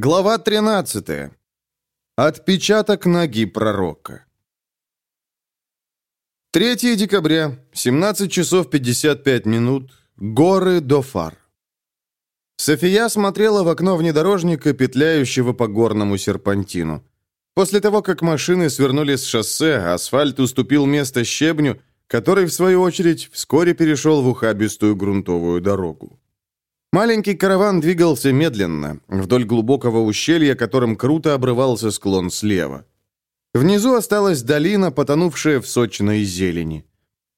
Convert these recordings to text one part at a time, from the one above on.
Глава 13. Отпечаток ноги пророка. 3 декабря, 17 часов 55 минут, горы Дофар. София смотрела в окно внедорожника, петляющего по горному серпантину. После того, как машины свернули с шоссе, асфальт уступил место щебню, который, в свою очередь, вскоре перешел в ухабистую грунтовую дорогу. Маленький караван двигался медленно, вдоль глубокого ущелья, которым круто обрывался склон слева. Внизу осталась долина, потонувшая в сочной зелени.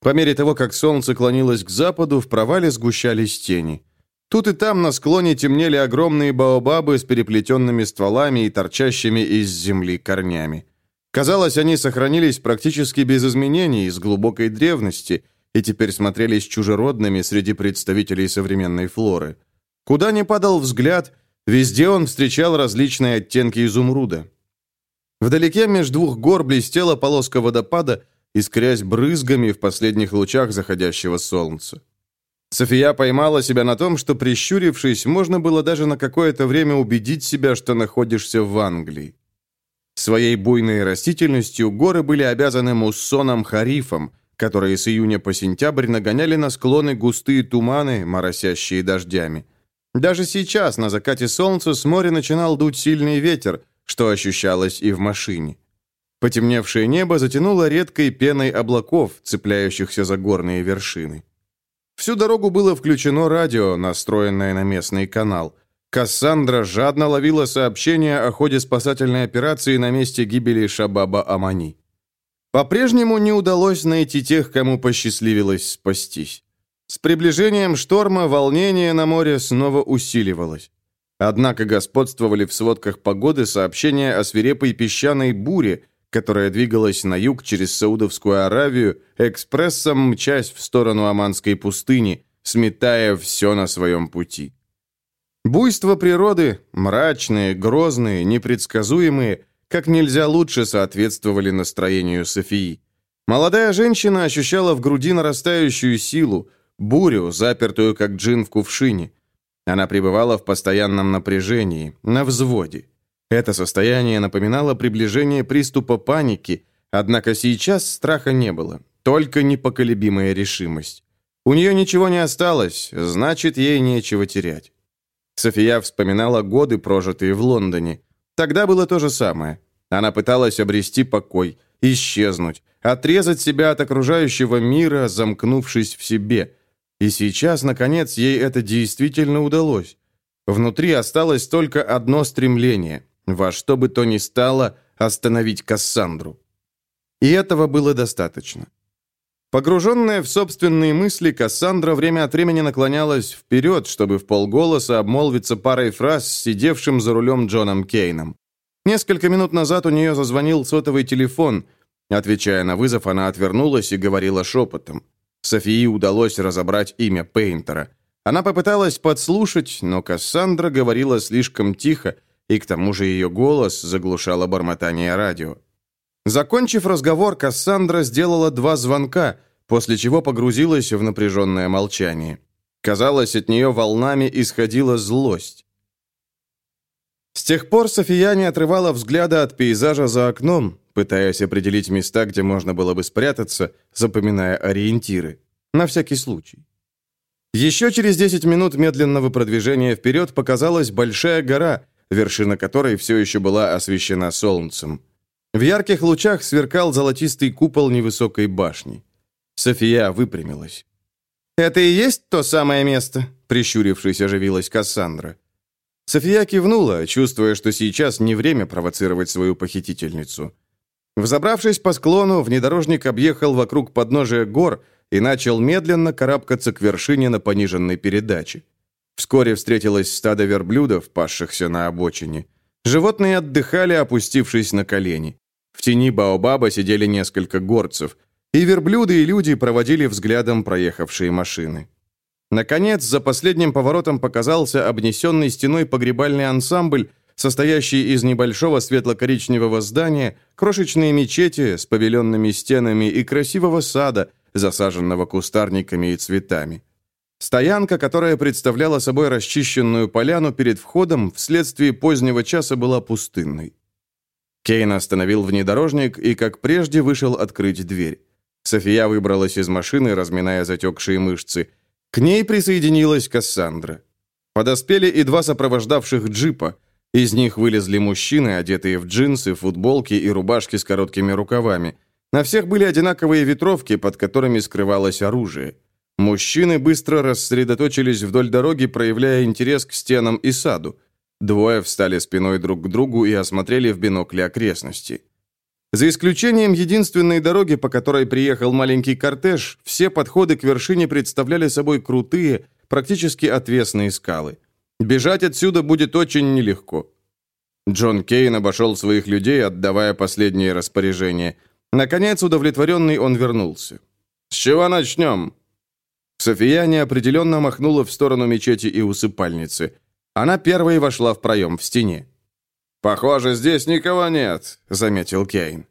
По мере того, как солнце клонилось к западу, в провале сгущались тени. Тут и там на склоне темнели огромные баобабы с переплетенными стволами и торчащими из земли корнями. Казалось, они сохранились практически без изменений из глубокой древности – и теперь смотрелись чужеродными среди представителей современной флоры. Куда ни падал взгляд, везде он встречал различные оттенки изумруда. Вдалеке между двух гор блестела полоска водопада, искрясь брызгами в последних лучах заходящего солнца. София поймала себя на том, что, прищурившись, можно было даже на какое-то время убедить себя, что находишься в Англии. Своей буйной растительностью горы были обязаны муссонам-харифам, которые с июня по сентябрь нагоняли на склоны густые туманы, моросящие дождями. Даже сейчас, на закате солнца, с моря начинал дуть сильный ветер, что ощущалось и в машине. Потемневшее небо затянуло редкой пеной облаков, цепляющихся за горные вершины. Всю дорогу было включено радио, настроенное на местный канал. Кассандра жадно ловила сообщения о ходе спасательной операции на месте гибели Шабаба Амани. По-прежнему не удалось найти тех, кому посчастливилось спастись. С приближением шторма волнение на море снова усиливалось. Однако господствовали в сводках погоды сообщения о свирепой песчаной буре, которая двигалась на юг через Саудовскую Аравию, экспрессом мчась в сторону Аманской пустыни, сметая все на своем пути. Буйство природы, мрачные, грозные, непредсказуемые, как нельзя лучше соответствовали настроению Софии. Молодая женщина ощущала в груди нарастающую силу, бурю, запертую как джин в кувшине. Она пребывала в постоянном напряжении, на взводе. Это состояние напоминало приближение приступа паники, однако сейчас страха не было, только непоколебимая решимость. У нее ничего не осталось, значит, ей нечего терять. София вспоминала годы, прожитые в Лондоне. Тогда было то же самое. Она пыталась обрести покой, исчезнуть, отрезать себя от окружающего мира, замкнувшись в себе. И сейчас, наконец, ей это действительно удалось. Внутри осталось только одно стремление – во что бы то ни стало остановить Кассандру. И этого было достаточно. Погруженная в собственные мысли, Кассандра время от времени наклонялась вперед, чтобы в полголоса обмолвиться парой фраз с сидевшим за рулем Джоном Кейном. Несколько минут назад у нее зазвонил сотовый телефон. Отвечая на вызов, она отвернулась и говорила шепотом. Софии удалось разобрать имя Пейнтера. Она попыталась подслушать, но Кассандра говорила слишком тихо, и к тому же ее голос заглушало бормотание радио. Закончив разговор, Кассандра сделала два звонка, после чего погрузилась в напряженное молчание. Казалось, от нее волнами исходила злость. С тех пор София не отрывала взгляда от пейзажа за окном, пытаясь определить места, где можно было бы спрятаться, запоминая ориентиры. На всякий случай. Еще через 10 минут медленного продвижения вперед показалась большая гора, вершина которой все еще была освещена солнцем. В ярких лучах сверкал золотистый купол невысокой башни. София выпрямилась. «Это и есть то самое место?» Прищурившись, оживилась Кассандра. София кивнула, чувствуя, что сейчас не время провоцировать свою похитительницу. Взобравшись по склону, внедорожник объехал вокруг подножия гор и начал медленно карабкаться к вершине на пониженной передаче. Вскоре встретилось стадо верблюдов, пасшихся на обочине. Животные отдыхали, опустившись на колени. В тени Баобаба сидели несколько горцев, и верблюды и люди проводили взглядом проехавшие машины. Наконец, за последним поворотом показался обнесенный стеной погребальный ансамбль, состоящий из небольшого светло-коричневого здания, крошечные мечети с павильонными стенами и красивого сада, засаженного кустарниками и цветами. Стоянка, которая представляла собой расчищенную поляну перед входом, вследствие позднего часа была пустынной. Кейн остановил внедорожник и, как прежде, вышел открыть дверь. София выбралась из машины, разминая затекшие мышцы. К ней присоединилась Кассандра. Подоспели и два сопровождавших джипа. Из них вылезли мужчины, одетые в джинсы, футболки и рубашки с короткими рукавами. На всех были одинаковые ветровки, под которыми скрывалось оружие. Мужчины быстро рассредоточились вдоль дороги, проявляя интерес к стенам и саду. Двое встали спиной друг к другу и осмотрели в бинокле окрестности. За исключением единственной дороги, по которой приехал маленький кортеж, все подходы к вершине представляли собой крутые, практически отвесные скалы. Бежать отсюда будет очень нелегко. Джон Кейн обошел своих людей, отдавая последние распоряжения. Наконец, удовлетворенный, он вернулся. «С чего начнем?» София неопределенно махнула в сторону мечети и усыпальницы. Она первой вошла в проем в стене. «Похоже, здесь никого нет», — заметил Кейн.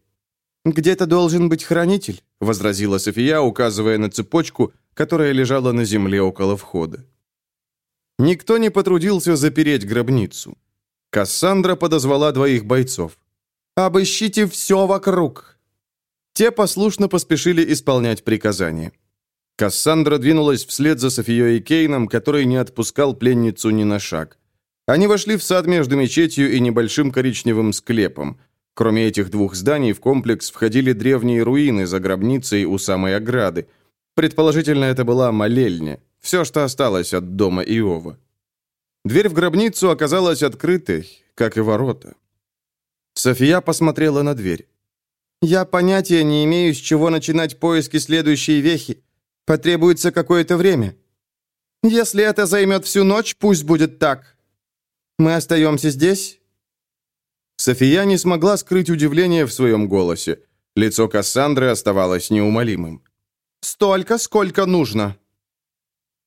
«Где-то должен быть хранитель», — возразила София, указывая на цепочку, которая лежала на земле около входа. Никто не потрудился запереть гробницу. Кассандра подозвала двоих бойцов. «Обыщите все вокруг!» Те послушно поспешили исполнять приказания. Кассандра двинулась вслед за Софией и Кейном, который не отпускал пленницу ни на шаг. Они вошли в сад между мечетью и небольшим коричневым склепом. Кроме этих двух зданий, в комплекс входили древние руины за гробницей у самой ограды. Предположительно, это была молельня. Все, что осталось от дома Иова. Дверь в гробницу оказалась открытой, как и ворота. София посмотрела на дверь. «Я понятия не имею, с чего начинать поиски следующей вехи. Потребуется какое-то время. Если это займет всю ночь, пусть будет так. Мы остаемся здесь?» София не смогла скрыть удивление в своем голосе. Лицо Кассандры оставалось неумолимым. «Столько, сколько нужно».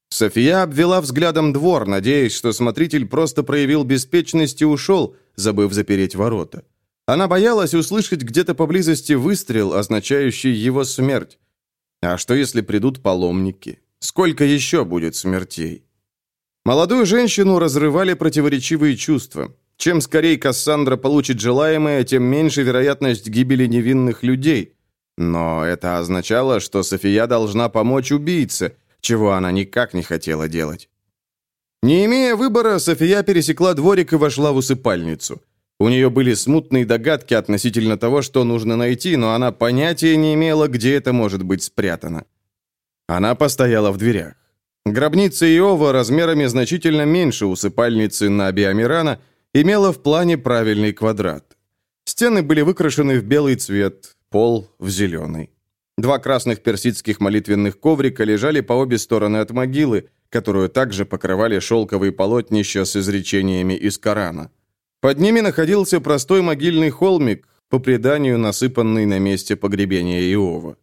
София обвела взглядом двор, надеясь, что смотритель просто проявил беспечность и ушел, забыв запереть ворота. Она боялась услышать где-то поблизости выстрел, означающий его смерть. А что, если придут паломники? Сколько еще будет смертей? Молодую женщину разрывали противоречивые чувства. Чем скорее Кассандра получит желаемое, тем меньше вероятность гибели невинных людей. Но это означало, что София должна помочь убийце, чего она никак не хотела делать. Не имея выбора, София пересекла дворик и вошла в усыпальницу. У нее были смутные догадки относительно того, что нужно найти, но она понятия не имела, где это может быть спрятано. Она постояла в дверях. Гробница Иова размерами значительно меньше усыпальницы Наби Амирана имела в плане правильный квадрат. Стены были выкрашены в белый цвет, пол в зеленый. Два красных персидских молитвенных коврика лежали по обе стороны от могилы, которую также покрывали шелковые полотнища с изречениями из Корана. Под ними находился простой могильный холмик, по преданию насыпанный на месте погребения Иова.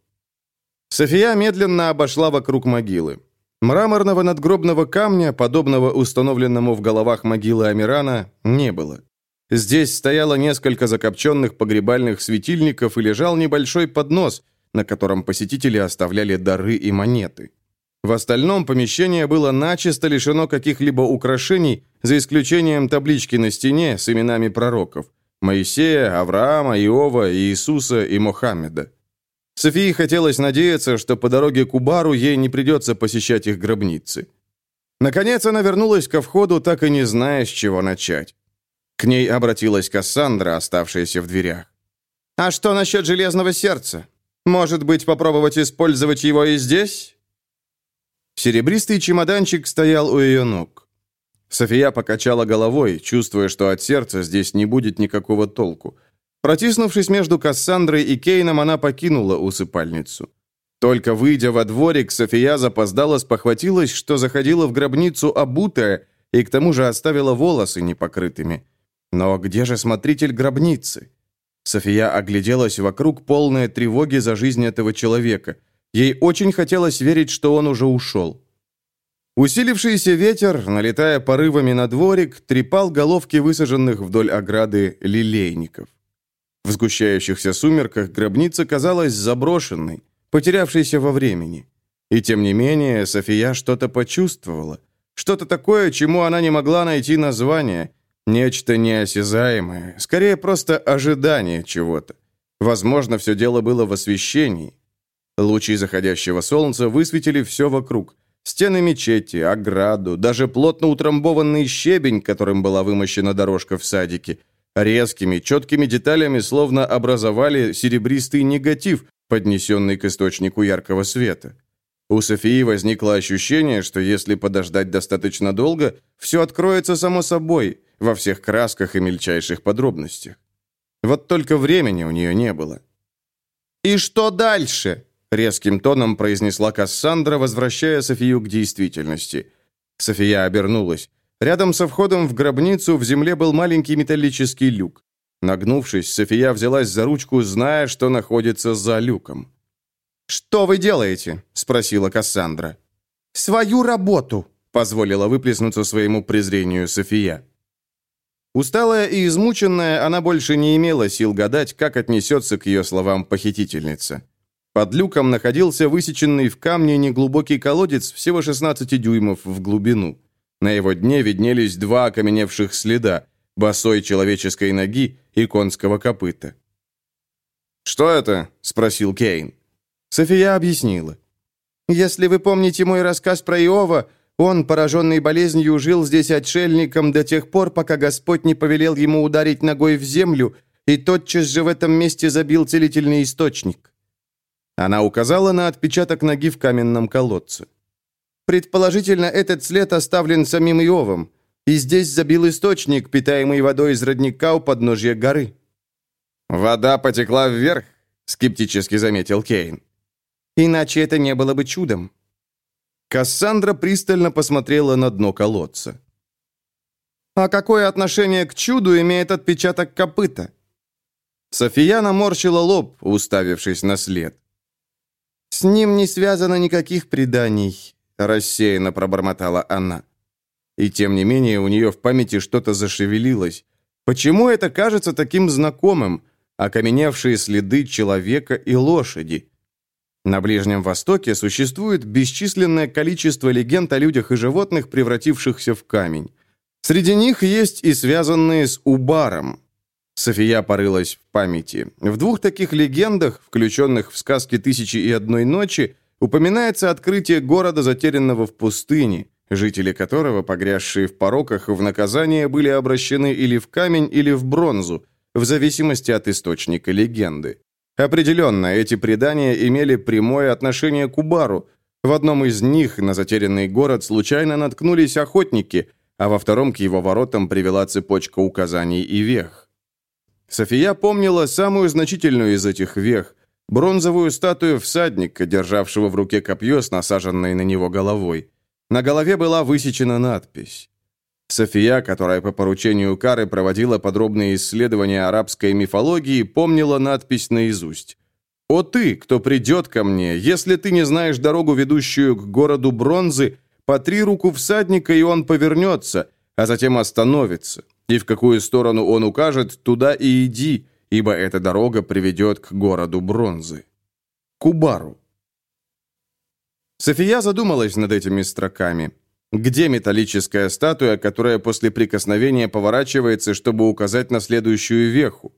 София медленно обошла вокруг могилы. Мраморного надгробного камня, подобного установленному в головах могилы Амирана, не было. Здесь стояло несколько закопченных погребальных светильников и лежал небольшой поднос, на котором посетители оставляли дары и монеты. В остальном помещение было начисто лишено каких-либо украшений, за исключением таблички на стене с именами пророков – Моисея, Авраама, Иова, Иисуса и Мохаммеда. Софии хотелось надеяться, что по дороге к Убару ей не придется посещать их гробницы. Наконец она вернулась ко входу, так и не зная, с чего начать. К ней обратилась Кассандра, оставшаяся в дверях. «А что насчет железного сердца? Может быть, попробовать использовать его и здесь?» Серебристый чемоданчик стоял у ее ног. София покачала головой, чувствуя, что от сердца здесь не будет никакого толку. Протиснувшись между Кассандрой и Кейном, она покинула усыпальницу. Только выйдя во дворик, София запоздала спохватилась, что заходила в гробницу обутая и к тому же оставила волосы непокрытыми. Но где же смотритель гробницы? София огляделась вокруг, полная тревоги за жизнь этого человека – Ей очень хотелось верить, что он уже ушел. Усилившийся ветер, налетая порывами на дворик, трепал головки высаженных вдоль ограды лилейников. В сгущающихся сумерках гробница казалась заброшенной, потерявшейся во времени. И тем не менее, София что-то почувствовала. Что-то такое, чему она не могла найти название. Нечто неосязаемое. Скорее, просто ожидание чего-то. Возможно, все дело было в освещении. Лучи заходящего солнца высветили все вокруг. Стены мечети, ограду, даже плотно утрамбованный щебень, которым была вымощена дорожка в садике. Резкими, четкими деталями словно образовали серебристый негатив, поднесенный к источнику яркого света. У Софии возникло ощущение, что если подождать достаточно долго, все откроется само собой, во всех красках и мельчайших подробностях. Вот только времени у нее не было. «И что дальше?» — резким тоном произнесла Кассандра, возвращая Софию к действительности. София обернулась. Рядом со входом в гробницу в земле был маленький металлический люк. Нагнувшись, София взялась за ручку, зная, что находится за люком. «Что вы делаете?» — спросила Кассандра. «Свою работу», — позволила выплеснуться своему презрению София. Усталая и измученная, она больше не имела сил гадать, как отнесется к ее словам похитительница. Под люком находился высеченный в камне неглубокий колодец всего 16 дюймов в глубину. На его дне виднелись два окаменевших следа – босой человеческой ноги и конского копыта. «Что это?» – спросил Кейн. София объяснила. «Если вы помните мой рассказ про Иова, он, пораженный болезнью, жил здесь отшельником до тех пор, пока Господь не повелел ему ударить ногой в землю, и тотчас же в этом месте забил целительный источник». Она указала на отпечаток ноги в каменном колодце. Предположительно, этот след оставлен самим Иовом, и здесь забил источник, питаемый водой из родника у подножья горы. «Вода потекла вверх», — скептически заметил Кейн. Иначе это не было бы чудом. Кассандра пристально посмотрела на дно колодца. «А какое отношение к чуду имеет отпечаток копыта?» София наморщила лоб, уставившись на след. «С ним не связано никаких преданий», — рассеянно пробормотала она. И тем не менее у нее в памяти что-то зашевелилось. Почему это кажется таким знакомым? Окаменевшие следы человека и лошади. На Ближнем Востоке существует бесчисленное количество легенд о людях и животных, превратившихся в камень. Среди них есть и связанные с Убаром. София порылась в памяти. В двух таких легендах, включенных в сказки «Тысячи и одной ночи», упоминается открытие города, затерянного в пустыне, жители которого, погрязшие в пороках, в наказание были обращены или в камень, или в бронзу, в зависимости от источника легенды. Определенно, эти предания имели прямое отношение к Убару. В одном из них на затерянный город случайно наткнулись охотники, а во втором к его воротам привела цепочка указаний и вех. София помнила самую значительную из этих вех – бронзовую статую всадника, державшего в руке копье с насаженной на него головой. На голове была высечена надпись София, которая по поручению Кары проводила подробные исследования арабской мифологии, помнила надпись наизусть. «О ты, кто придет ко мне, если ты не знаешь дорогу, ведущую к городу бронзы, потри руку всадника, и он повернется, а затем остановится. И в какую сторону он укажет, туда и иди, ибо эта дорога приведет к городу бронзы». Кубару. София задумалась над этими строками. Где металлическая статуя, которая после прикосновения поворачивается, чтобы указать на следующую веху?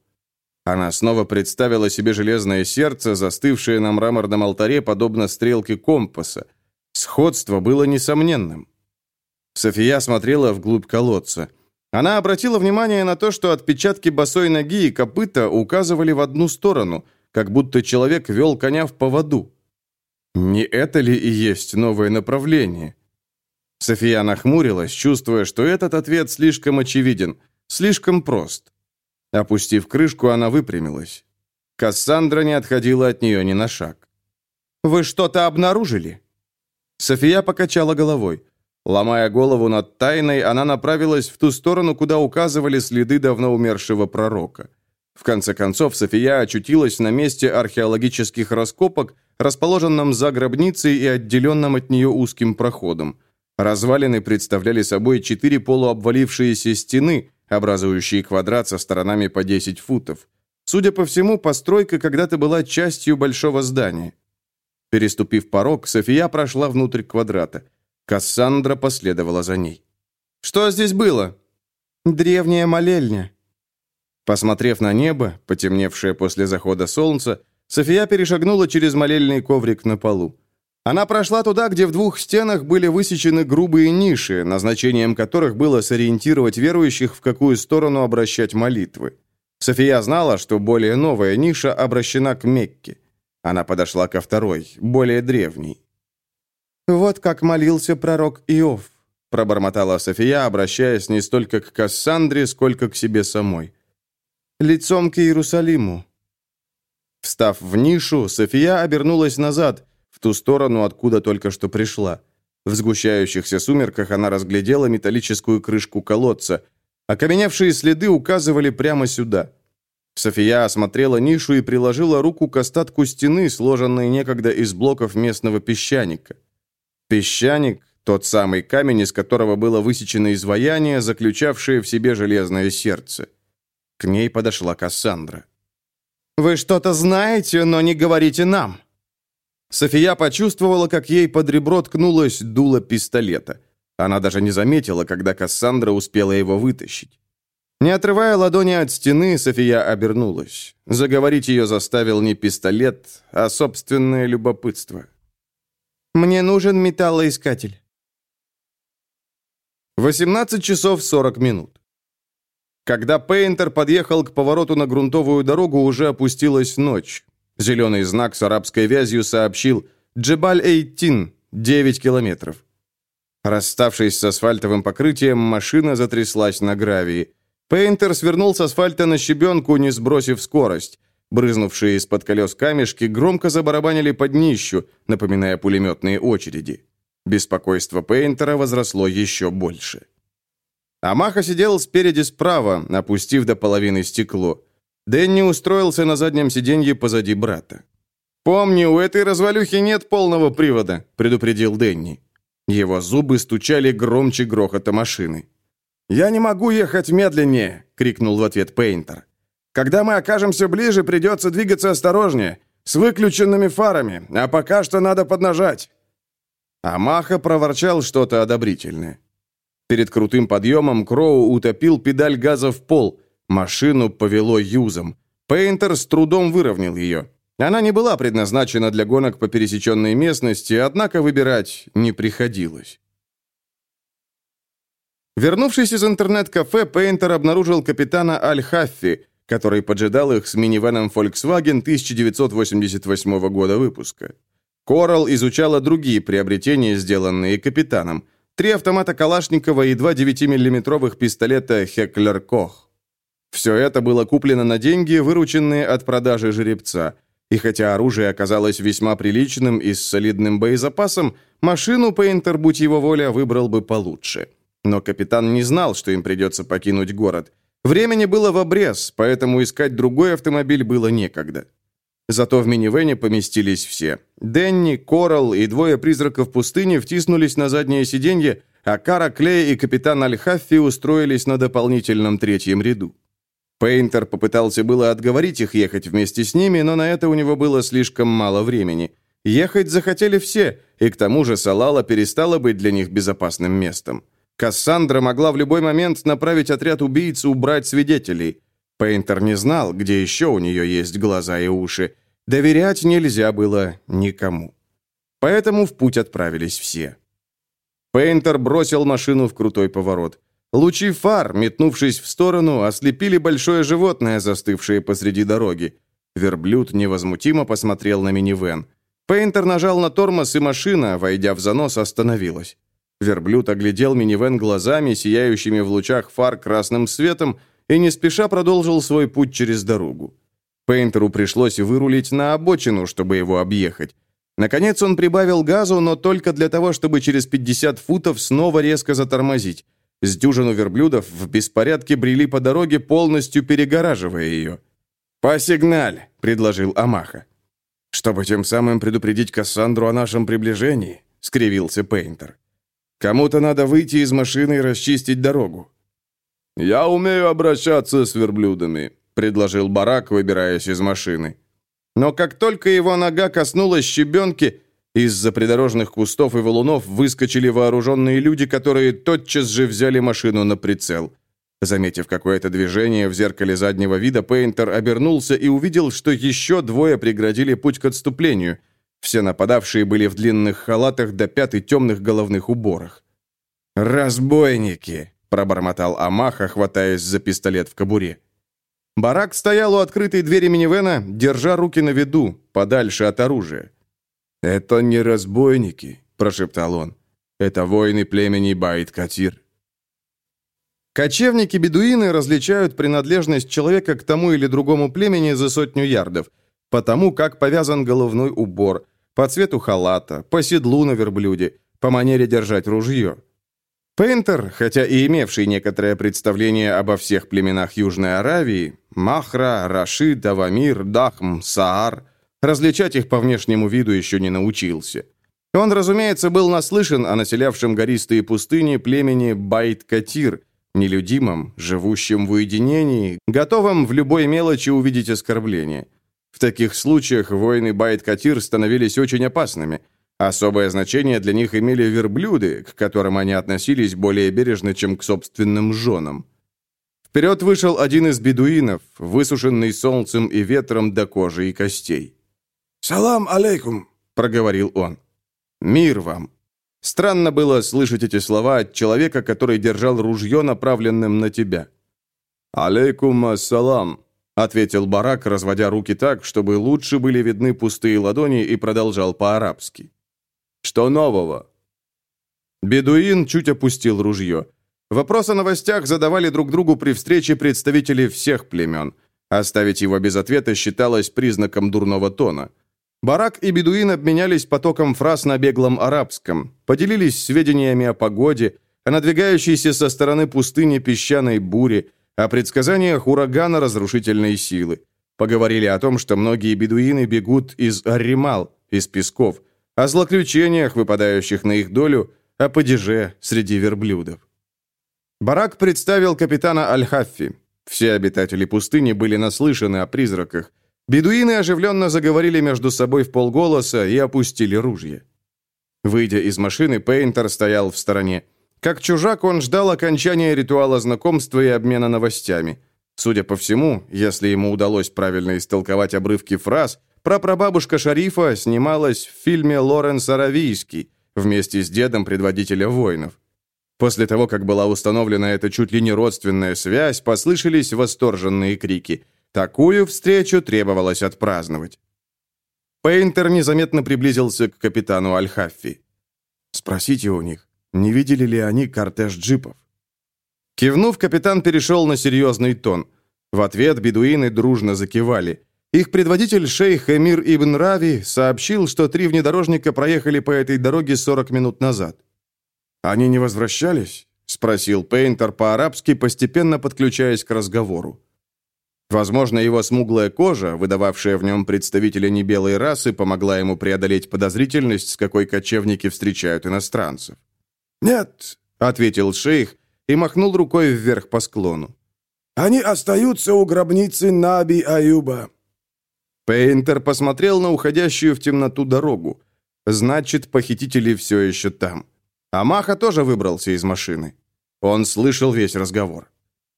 Она снова представила себе железное сердце, застывшее на мраморном алтаре, подобно стрелке компаса. Сходство было несомненным. София смотрела вглубь колодца. Она обратила внимание на то, что отпечатки босой ноги и копыта указывали в одну сторону, как будто человек вел коня в поводу. Не это ли и есть новое направление? София нахмурилась, чувствуя, что этот ответ слишком очевиден, слишком прост. Опустив крышку, она выпрямилась. Кассандра не отходила от нее ни на шаг. «Вы что-то обнаружили?» София покачала головой. Ломая голову над тайной, она направилась в ту сторону, куда указывали следы давно умершего пророка. В конце концов, София очутилась на месте археологических раскопок, расположенном за гробницей и отделенном от нее узким проходом. Развалины представляли собой четыре полуобвалившиеся стены, образующие квадрат со сторонами по 10 футов. Судя по всему, постройка когда-то была частью большого здания. Переступив порог, София прошла внутрь квадрата. Кассандра последовала за ней. «Что здесь было?» «Древняя молельня». Посмотрев на небо, потемневшее после захода солнца, София перешагнула через молельный коврик на полу. Она прошла туда, где в двух стенах были высечены грубые ниши, назначением которых было сориентировать верующих, в какую сторону обращать молитвы. София знала, что более новая ниша обращена к Мекке. Она подошла ко второй, более древней. «Вот как молился пророк Иов», — пробормотала София, обращаясь не столько к Кассандре, сколько к себе самой. «Лицом к Иерусалиму». Встав в нишу, София обернулась назад, в ту сторону, откуда только что пришла. В сгущающихся сумерках она разглядела металлическую крышку колодца. Окаменевшие следы указывали прямо сюда. София осмотрела нишу и приложила руку к остатку стены, сложенной некогда из блоков местного песчаника. Песчаник — тот самый камень, из которого было высечено изваяние, заключавшее в себе железное сердце. К ней подошла Кассандра. «Вы что-то знаете, но не говорите нам!» София почувствовала, как ей под ребро ткнулось дуло пистолета. Она даже не заметила, когда Кассандра успела его вытащить. Не отрывая ладони от стены, София обернулась. Заговорить ее заставил не пистолет, а собственное любопытство. «Мне нужен металлоискатель». 18 часов 40 минут. Когда Пейнтер подъехал к повороту на грунтовую дорогу, уже опустилась ночь. Зеленый знак с арабской вязью сообщил «Джебаль-Эйтин, 9 километров». Расставшись с асфальтовым покрытием, машина затряслась на гравии. Пейнтер свернул с асфальта на щебенку, не сбросив скорость. Брызнувшие из-под колес камешки громко забарабанили под днищу, напоминая пулеметные очереди. Беспокойство Пейнтера возросло еще больше. Амаха сидел спереди справа, опустив до половины стекло. Дэнни устроился на заднем сиденье позади брата. «Помни, у этой развалюхи нет полного привода», — предупредил Дэнни. Его зубы стучали громче грохота машины. «Я не могу ехать медленнее!» — крикнул в ответ Пейнтер. «Когда мы окажемся ближе, придется двигаться осторожнее, с выключенными фарами, а пока что надо поднажать». Амаха проворчал что-то одобрительное. Перед крутым подъемом Кроу утопил педаль газа в пол, Машину повело юзом. Пейнтер с трудом выровнял ее. Она не была предназначена для гонок по пересеченной местности, однако выбирать не приходилось. Вернувшись из интернет-кафе, Пейнтер обнаружил капитана Аль-Хаффи, который поджидал их с минивеном Volkswagen 1988 года выпуска. Коралл изучала другие приобретения, сделанные капитаном. Три автомата Калашникова и два 9-миллиметровых пистолета Хеклер Кох. Все это было куплено на деньги, вырученные от продажи жеребца. И хотя оружие оказалось весьма приличным и с солидным боезапасом, машину Пейнтер, будь его воля, выбрал бы получше. Но капитан не знал, что им придется покинуть город. Времени было в обрез, поэтому искать другой автомобиль было некогда. Зато в минивэне поместились все. Дэнни, Коралл и двое призраков пустыни втиснулись на заднее сиденье, а Кара Клей и капитан Аль-Хаффи устроились на дополнительном третьем ряду. Пейнтер попытался было отговорить их ехать вместе с ними, но на это у него было слишком мало времени. Ехать захотели все, и к тому же Салала перестала быть для них безопасным местом. Кассандра могла в любой момент направить отряд убийц убрать свидетелей. Пейнтер не знал, где еще у нее есть глаза и уши. Доверять нельзя было никому. Поэтому в путь отправились все. Пейнтер бросил машину в крутой поворот. Лучи фар, метнувшись в сторону, ослепили большое животное, застывшее посреди дороги. Верблюд невозмутимо посмотрел на минивэн. Пейнтер нажал на тормоз, и машина, войдя в занос, остановилась. Верблюд оглядел минивэн глазами, сияющими в лучах фар красным светом, и не спеша продолжил свой путь через дорогу. Пейнтеру пришлось вырулить на обочину, чтобы его объехать. Наконец он прибавил газу, но только для того, чтобы через 50 футов снова резко затормозить. С дюжину верблюдов в беспорядке брели по дороге, полностью перегораживая ее. «Посигналь!» — предложил Амаха. «Чтобы тем самым предупредить Кассандру о нашем приближении», — скривился Пейнтер. «Кому-то надо выйти из машины и расчистить дорогу». «Я умею обращаться с верблюдами», — предложил Барак, выбираясь из машины. Но как только его нога коснулась щебенки, Из-за придорожных кустов и валунов выскочили вооруженные люди, которые тотчас же взяли машину на прицел. Заметив какое-то движение в зеркале заднего вида, Пейнтер обернулся и увидел, что еще двое преградили путь к отступлению. Все нападавшие были в длинных халатах до пят и темных головных уборах. «Разбойники!» – пробормотал Амаха, хватаясь за пистолет в кобуре. Барак стоял у открытой двери минивэна, держа руки на виду, подальше от оружия. «Это не разбойники», – прошептал он. «Это воины племени Байт-Катир». Кочевники-бедуины различают принадлежность человека к тому или другому племени за сотню ярдов, по тому, как повязан головной убор, по цвету халата, по седлу на верблюде, по манере держать ружье. Пейнтер, хотя и имевший некоторое представление обо всех племенах Южной Аравии, Махра, Рашид, Авамир, Дахм, Саар, различать их по внешнему виду еще не научился. Он, разумеется, был наслышан о населявшем гористые пустыни племени Байт-Катир, нелюдимом, живущем в уединении, готовом в любой мелочи увидеть оскорбление. В таких случаях воины Байт-Катир становились очень опасными. Особое значение для них имели верблюды, к которым они относились более бережно, чем к собственным женам. Вперед вышел один из бедуинов, высушенный солнцем и ветром до кожи и костей. «Салам алейкум», — проговорил он. «Мир вам». Странно было слышать эти слова от человека, который держал ружье, направленным на тебя. «Алейкум ассалам», — ответил Барак, разводя руки так, чтобы лучше были видны пустые ладони, и продолжал по-арабски. «Что нового?» Бедуин чуть опустил ружье. Вопрос о новостях задавали друг другу при встрече представители всех племен. Оставить его без ответа считалось признаком дурного тона. Барак и Бедуин обменялись потоком фраз на беглом арабском, поделились сведениями о погоде, о надвигающейся со стороны пустыни песчаной буре, о предсказаниях урагана разрушительной силы. Поговорили о том, что многие бедуины бегут из Арримал, из песков, о злоключениях, выпадающих на их долю, о падеже среди верблюдов. Барак представил капитана Аль-Хаффи. Все обитатели пустыни были наслышаны о призраках. Бедуины оживленно заговорили между собой в полголоса и опустили ружья. Выйдя из машины, Пейнтер стоял в стороне. Как чужак, он ждал окончания ритуала знакомства и обмена новостями. Судя по всему, если ему удалось правильно истолковать обрывки фраз, прапрабабушка Шарифа снималась в фильме «Лоренс Аравийский» вместе с дедом предводителя воинов. После того, как была установлена эта чуть ли не родственная связь, послышались восторженные крики. Такую встречу требовалось отпраздновать. Пейнтер незаметно приблизился к капитану Аль-Хаффи. «Спросите у них, не видели ли они кортеж джипов?» Кивнув, капитан перешел на серьезный тон. В ответ бедуины дружно закивали. Их предводитель шейх Эмир Ибн Рави сообщил, что три внедорожника проехали по этой дороге 40 минут назад. «Они не возвращались?» — спросил Пейнтер по-арабски, постепенно подключаясь к разговору. Возможно, его смуглая кожа, выдававшая в нем представителя небелой расы, помогла ему преодолеть подозрительность, с какой кочевники встречают иностранцев. «Нет», — ответил шейх и махнул рукой вверх по склону. «Они остаются у гробницы Наби Аюба». Пейнтер посмотрел на уходящую в темноту дорогу. Значит, похитители все еще там. Амаха тоже выбрался из машины. Он слышал весь разговор.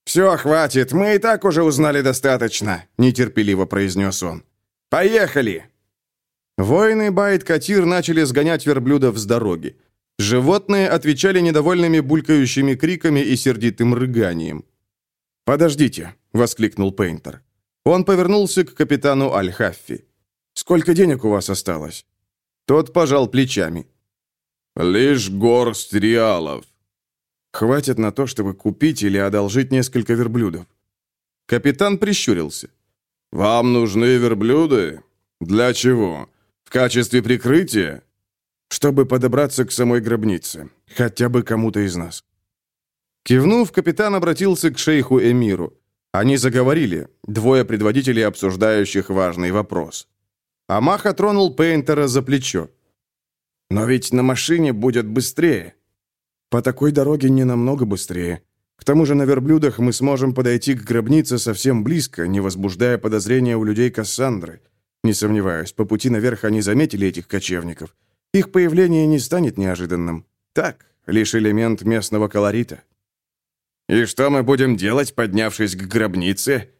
«Все, хватит, мы и так уже узнали достаточно», — нетерпеливо произнес он. «Поехали!» Воины Байт-Катир начали сгонять верблюдов с дороги. Животные отвечали недовольными булькающими криками и сердитым рыганием. «Подождите», — воскликнул Пейнтер. Он повернулся к капитану Аль-Хаффи. «Сколько денег у вас осталось?» Тот пожал плечами. «Лишь горсть реалов». «Хватит на то, чтобы купить или одолжить несколько верблюдов». Капитан прищурился. «Вам нужны верблюды? Для чего? В качестве прикрытия?» «Чтобы подобраться к самой гробнице. Хотя бы кому-то из нас». Кивнув, капитан обратился к шейху Эмиру. Они заговорили, двое предводителей, обсуждающих важный вопрос. Амаха тронул Пейнтера за плечо. Но ведь на машине будет быстрее. По такой дороге не намного быстрее. К тому же на верблюдах мы сможем подойти к гробнице совсем близко, не возбуждая подозрения у людей Кассандры. Не сомневаюсь, по пути наверх они заметили этих кочевников. Их появление не станет неожиданным. Так, лишь элемент местного колорита. «И что мы будем делать, поднявшись к гробнице?»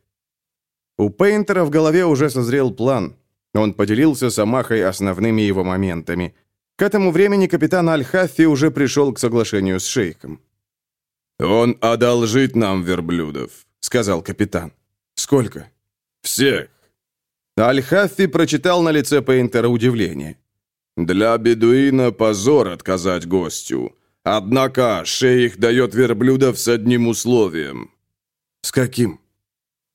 У Пейнтера в голове уже созрел план. Он поделился с Амахой основными его моментами. К этому времени капитан Аль-Хаффи уже пришел к соглашению с шейхом. «Он одолжит нам верблюдов», — сказал капитан. «Сколько?» «Всех». Аль-Хаффи прочитал на лице Пейнтера удивление. «Для бедуина позор отказать гостю. Однако шейх дает верблюдов с одним условием». «С каким?»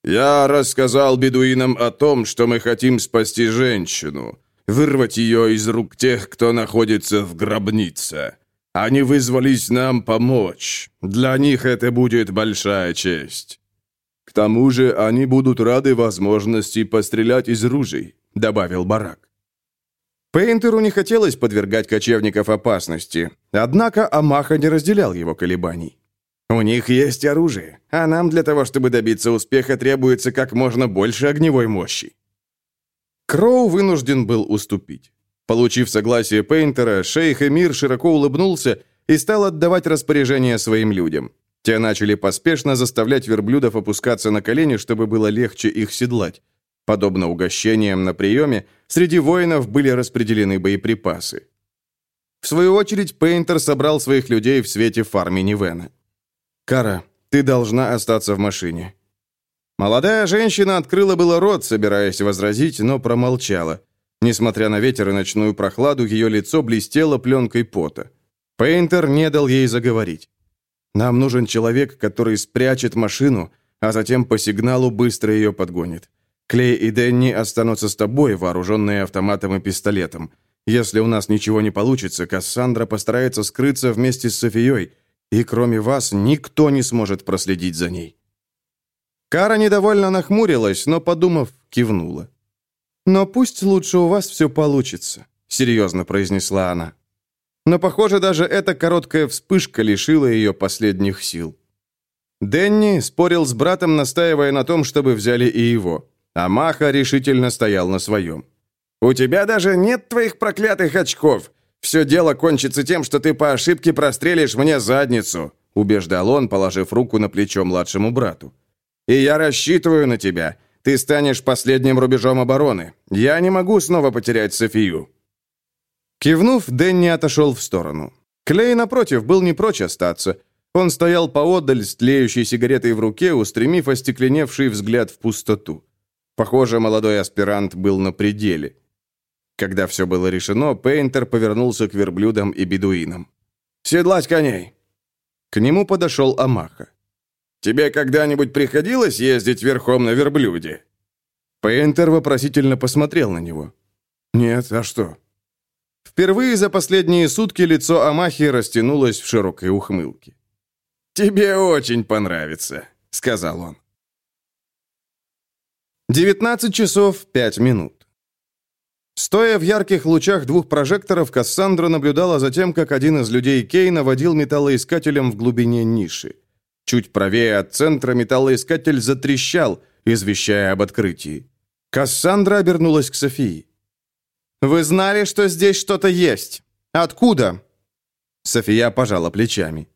«Я рассказал бедуинам о том, что мы хотим спасти женщину, вырвать ее из рук тех, кто находится в гробнице. Они вызвались нам помочь. Для них это будет большая честь». «К тому же они будут рады возможности пострелять из ружей», — добавил Барак. Пейнтеру не хотелось подвергать кочевников опасности, однако Амаха не разделял его колебаний. «У них есть оружие, а нам для того, чтобы добиться успеха, требуется как можно больше огневой мощи». Кроу вынужден был уступить. Получив согласие Пейнтера, шейх Эмир широко улыбнулся и стал отдавать распоряжения своим людям. Те начали поспешно заставлять верблюдов опускаться на колени, чтобы было легче их седлать. Подобно угощениям на приеме, среди воинов были распределены боеприпасы. В свою очередь, Пейнтер собрал своих людей в свете фар минивэна. «Кара, ты должна остаться в машине». Молодая женщина открыла было рот, собираясь возразить, но промолчала. Несмотря на ветер и ночную прохладу, ее лицо блестело пленкой пота. Пейнтер не дал ей заговорить. «Нам нужен человек, который спрячет машину, а затем по сигналу быстро ее подгонит. Клей и Дэнни останутся с тобой, вооруженные автоматом и пистолетом. Если у нас ничего не получится, Кассандра постарается скрыться вместе с Софией, и кроме вас никто не сможет проследить за ней». Кара недовольно нахмурилась, но, подумав, кивнула. «Но пусть лучше у вас все получится», — серьезно произнесла она. Но, похоже, даже эта короткая вспышка лишила ее последних сил. Дэнни спорил с братом, настаивая на том, чтобы взяли и его. А Маха решительно стоял на своем. «У тебя даже нет твоих проклятых очков. Все дело кончится тем, что ты по ошибке прострелишь мне задницу», убеждал он, положив руку на плечо младшему брату. «И я рассчитываю на тебя. Ты станешь последним рубежом обороны. Я не могу снова потерять Софию». Кивнув, Дэнни отошел в сторону. Клей, напротив, был не прочь остаться. Он стоял поодаль с тлеющей сигаретой в руке, устремив остекленевший взгляд в пустоту. Похоже, молодой аспирант был на пределе. Когда все было решено, Пейнтер повернулся к верблюдам и бедуинам. «Седлать коней!» К нему подошел Амаха. «Тебе когда-нибудь приходилось ездить верхом на верблюде?» Пейнтер вопросительно посмотрел на него. «Нет, а что?» Впервые за последние сутки лицо Амахи растянулось в широкой ухмылке. «Тебе очень понравится», — сказал он. 19 часов 5 минут. Стоя в ярких лучах двух прожекторов, Кассандра наблюдала за тем, как один из людей Кейна водил металлоискателем в глубине ниши. Чуть правее от центра металлоискатель затрещал, извещая об открытии. Кассандра обернулась к Софии. «Вы знали, что здесь что-то есть? Откуда?» София пожала плечами.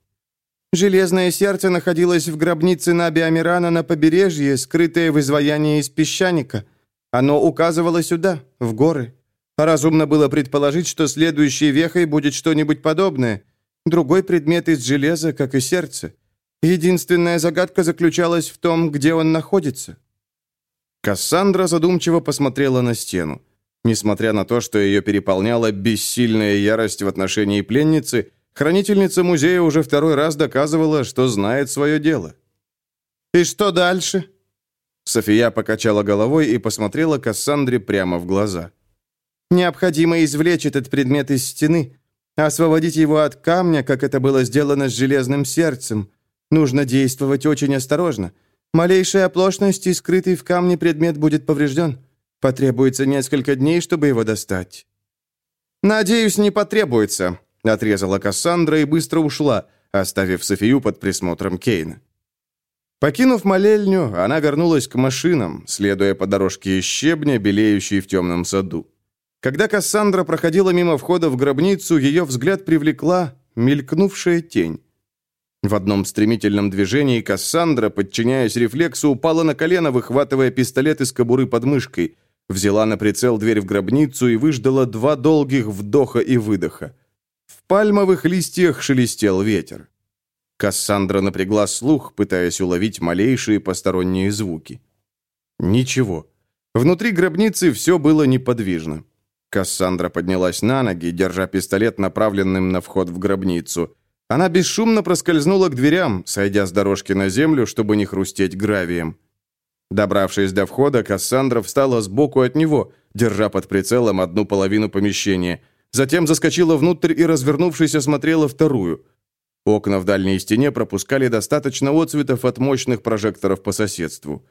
Железное сердце находилось в гробнице Наби Амирана на побережье, скрытое в изваянии из песчаника. Оно указывало сюда, в горы. Разумно было предположить, что следующей вехой будет что-нибудь подобное. Другой предмет из железа, как и сердце. Единственная загадка заключалась в том, где он находится. Кассандра задумчиво посмотрела на стену. Несмотря на то, что ее переполняла бессильная ярость в отношении пленницы, Хранительница музея уже второй раз доказывала, что знает свое дело. «И что дальше?» София покачала головой и посмотрела Кассандре прямо в глаза. «Необходимо извлечь этот предмет из стены, освободить его от камня, как это было сделано с железным сердцем. Нужно действовать очень осторожно. Малейшая оплошность и скрытый в камне предмет будет поврежден. Потребуется несколько дней, чтобы его достать». «Надеюсь, не потребуется», Отрезала Кассандра и быстро ушла, оставив Софию под присмотром Кейна. Покинув молельню, она вернулась к машинам, следуя по дорожке из щебня, белеющей в темном саду. Когда Кассандра проходила мимо входа в гробницу, ее взгляд привлекла мелькнувшая тень. В одном стремительном движении Кассандра, подчиняясь рефлексу, упала на колено, выхватывая пистолет из кобуры под мышкой, взяла на прицел дверь в гробницу и выждала два долгих вдоха и выдоха. В пальмовых листьях шелестел ветер. Кассандра напрягла слух, пытаясь уловить малейшие посторонние звуки. Ничего. Внутри гробницы все было неподвижно. Кассандра поднялась на ноги, держа пистолет, направленным на вход в гробницу. Она бесшумно проскользнула к дверям, сойдя с дорожки на землю, чтобы не хрустеть гравием. Добравшись до входа, Кассандра встала сбоку от него, держа под прицелом одну половину помещения. Затем заскочила внутрь и, развернувшись, осмотрела вторую. Окна в дальней стене пропускали достаточно отцветов от мощных прожекторов по соседству.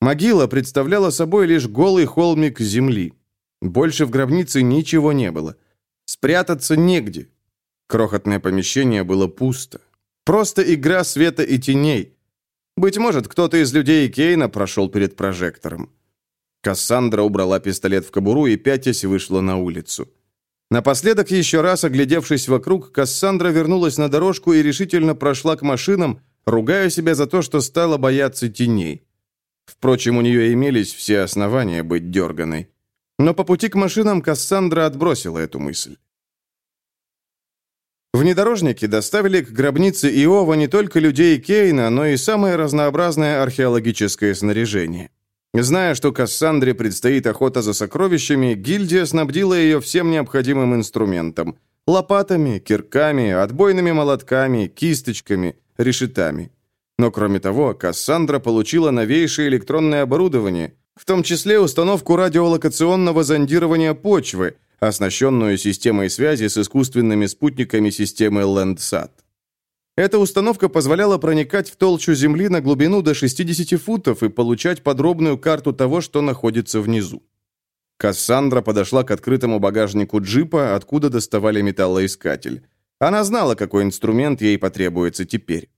Могила представляла собой лишь голый холмик земли. Больше в гробнице ничего не было. Спрятаться негде. Крохотное помещение было пусто. Просто игра света и теней. Быть может, кто-то из людей Кейна прошел перед прожектором. Кассандра убрала пистолет в кобуру и, пятясь, вышла на улицу. Напоследок, еще раз оглядевшись вокруг, Кассандра вернулась на дорожку и решительно прошла к машинам, ругая себя за то, что стала бояться теней. Впрочем, у нее имелись все основания быть дерганой. Но по пути к машинам Кассандра отбросила эту мысль. Внедорожники доставили к гробнице Иова не только людей Кейна, но и самое разнообразное археологическое снаряжение. Зная, что Кассандре предстоит охота за сокровищами, гильдия снабдила ее всем необходимым инструментом – лопатами, кирками, отбойными молотками, кисточками, решетами. Но кроме того, Кассандра получила новейшее электронное оборудование, в том числе установку радиолокационного зондирования почвы, оснащенную системой связи с искусственными спутниками системы Landsat. Эта установка позволяла проникать в толщу Земли на глубину до 60 футов и получать подробную карту того, что находится внизу. Кассандра подошла к открытому багажнику джипа, откуда доставали металлоискатель. Она знала, какой инструмент ей потребуется теперь.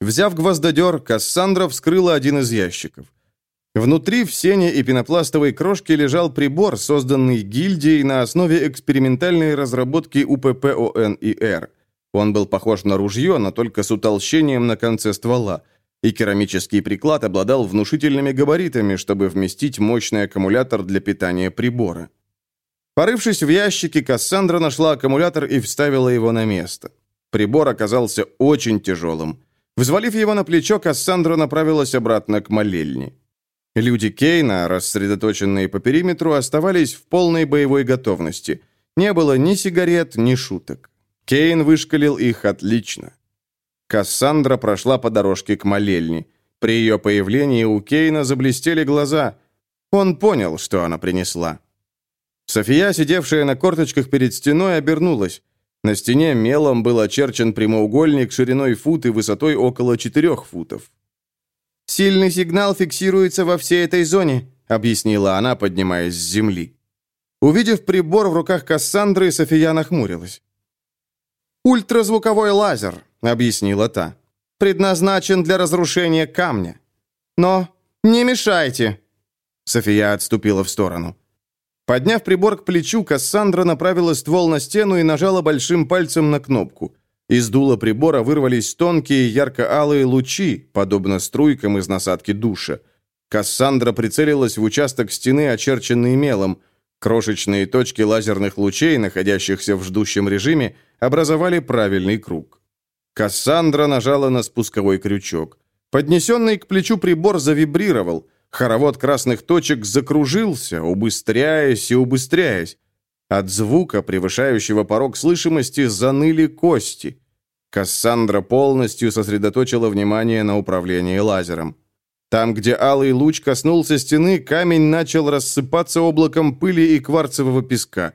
Взяв гвоздодер, Кассандра вскрыла один из ящиков. Внутри в сене и пенопластовой крошке лежал прибор, созданный гильдией на основе экспериментальной разработки УПП ОНИР. Он был похож на ружье, но только с утолщением на конце ствола, и керамический приклад обладал внушительными габаритами, чтобы вместить мощный аккумулятор для питания прибора. Порывшись в ящике, Кассандра нашла аккумулятор и вставила его на место. Прибор оказался очень тяжелым. Взвалив его на плечо, Кассандра направилась обратно к молельне. Люди Кейна, рассредоточенные по периметру, оставались в полной боевой готовности. Не было ни сигарет, ни шуток. Кейн вышкалил их отлично. Кассандра прошла по дорожке к молельне. При ее появлении у Кейна заблестели глаза. Он понял, что она принесла. София, сидевшая на корточках перед стеной, обернулась. На стене мелом был очерчен прямоугольник шириной фут и высотой около четырех футов. «Сильный сигнал фиксируется во всей этой зоне», — объяснила она, поднимаясь с земли. Увидев прибор в руках Кассандры, София нахмурилась. «Ультразвуковой лазер», — объяснила та. «Предназначен для разрушения камня. Но не мешайте!» София отступила в сторону. Подняв прибор к плечу, Кассандра направила ствол на стену и нажала большим пальцем на кнопку. Из дула прибора вырвались тонкие ярко-алые лучи, подобно струйкам из насадки душа. Кассандра прицелилась в участок стены, очерченный мелом. Крошечные точки лазерных лучей, находящихся в ждущем режиме, образовали правильный круг. Кассандра нажала на спусковой крючок. Поднесенный к плечу прибор завибрировал. Хоровод красных точек закружился, убыстряясь и убыстряясь. От звука, превышающего порог слышимости, заныли кости. Кассандра полностью сосредоточила внимание на управлении лазером. Там, где алый луч коснулся стены, камень начал рассыпаться облаком пыли и кварцевого песка.